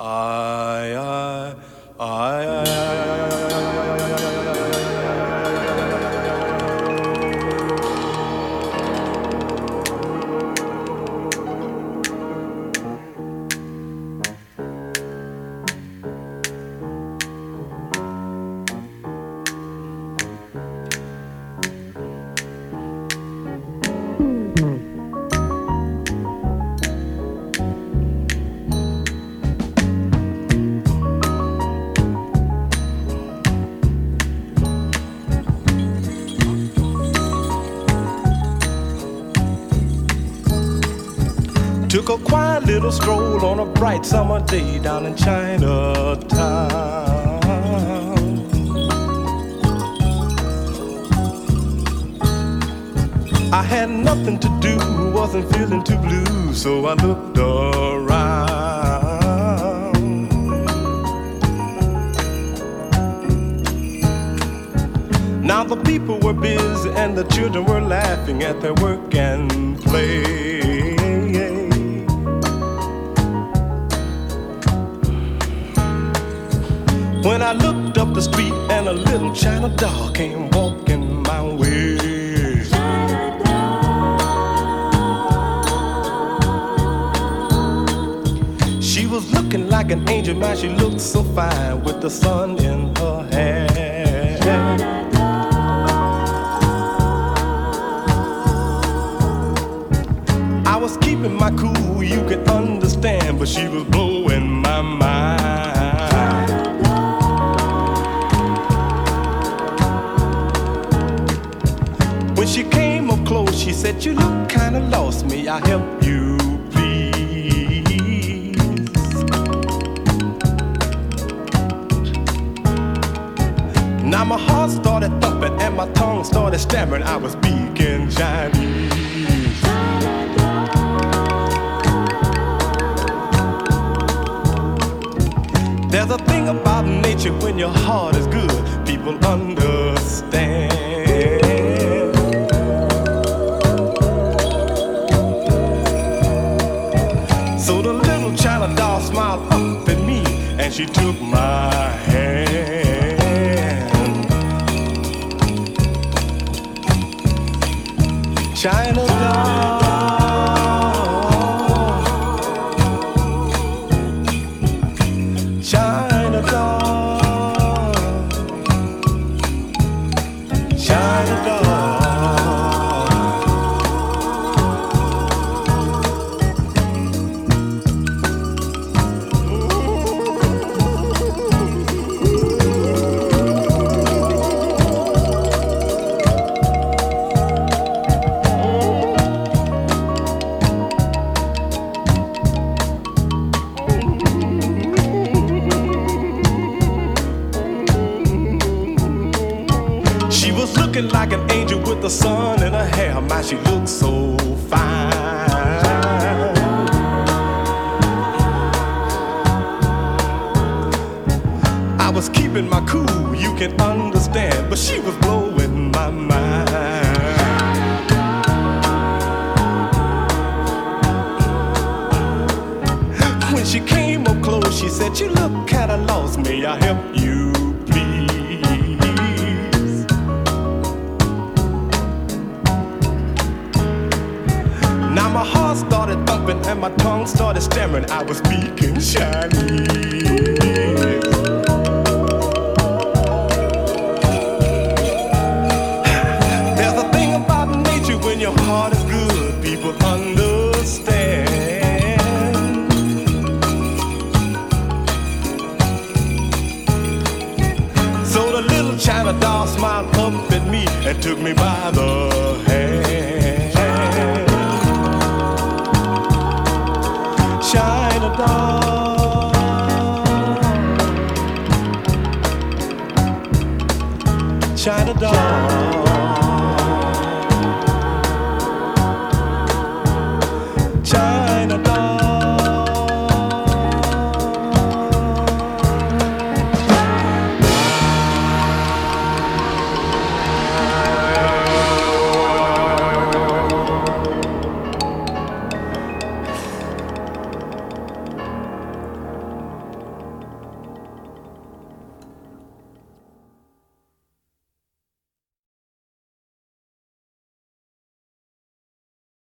I, I, Took a quiet little stroll on a bright summer day down in Chinatown. I had nothing to do, wasn't feeling too blue, so I looked around. Now the people were busy and the children were laughing at their work and play. When I looked up the street and a little China doll came walking my way. She was looking like an angel, man. She looked so fine with the sun in her hair. I was keeping my cool, you can understand, but she was blowing my mind. I help you, please? Now my heart started thumping and my tongue started stammering. I was speaking Chinese. There's a thing about nature when your heart is good, people understand. She took my looking like an angel with the sun in her hair. My, she looked so fine. I was keeping my cool, you can understand, but she was blowing my mind. When she came up close, she said, You look kinda lost. May I help you, started and my tongue started stammering. I was speaking Chinese. There's a thing about nature when your heart is good, people understand. So the little China doll smiled up at me and took me by the China doll.